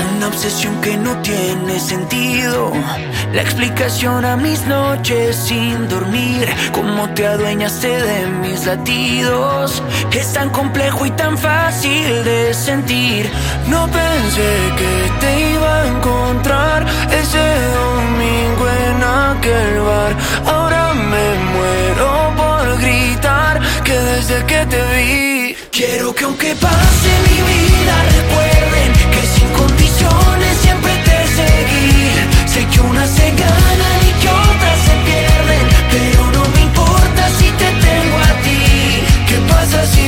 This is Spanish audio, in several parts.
Una obsesión que no tiene sentido. La explicación a mis noches sin dormir. Cómo te adueñaste de mis latidos. Es tan complejo y tan fácil de sentir. No pensé que te iba a encontrar ese domingo en aquel bar. Ahora me muero por gritar que desde que te vi. Quiero que aunque pase mi vida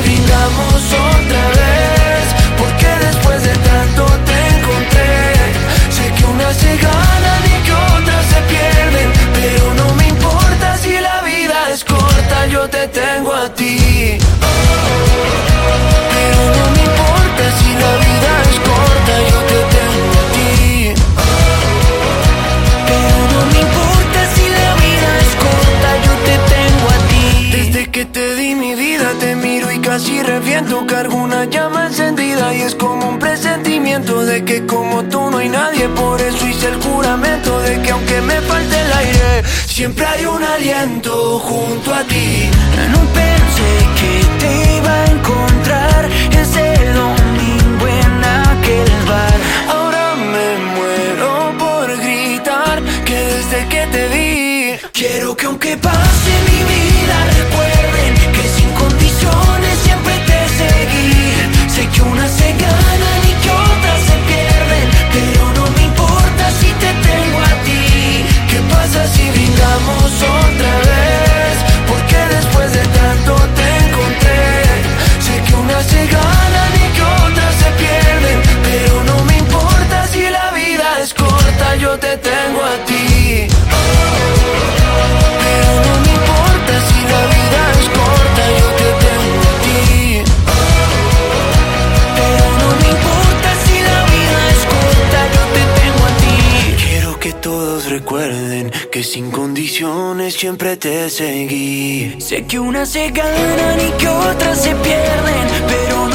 brindamos otra vez? Porque después de tanto te encontré. Sé que unas se ganan y que otras se pierden, pero no me importa si la vida es corta, yo te tengo a ti. Casi reviento, cargo una llama encendida y es como un presentimiento de que como tú no hay nadie, por eso hice el juramento de que aunque me falte el aire, siempre hay un aliento junto a ti. No pensé que te iba a encontrar ese domingo en aquel bar. Ahora me muero por gritar que desde que te vi, quiero que aunque pase a ti. Pero no me importa si la vida es corta, yo te tengo a ti. Pero no me importa si la vida es corta, yo te tengo a ti. Quiero que todos recuerden que sin condiciones siempre te seguí. Sé que unas se ganan y que otras se pierden, pero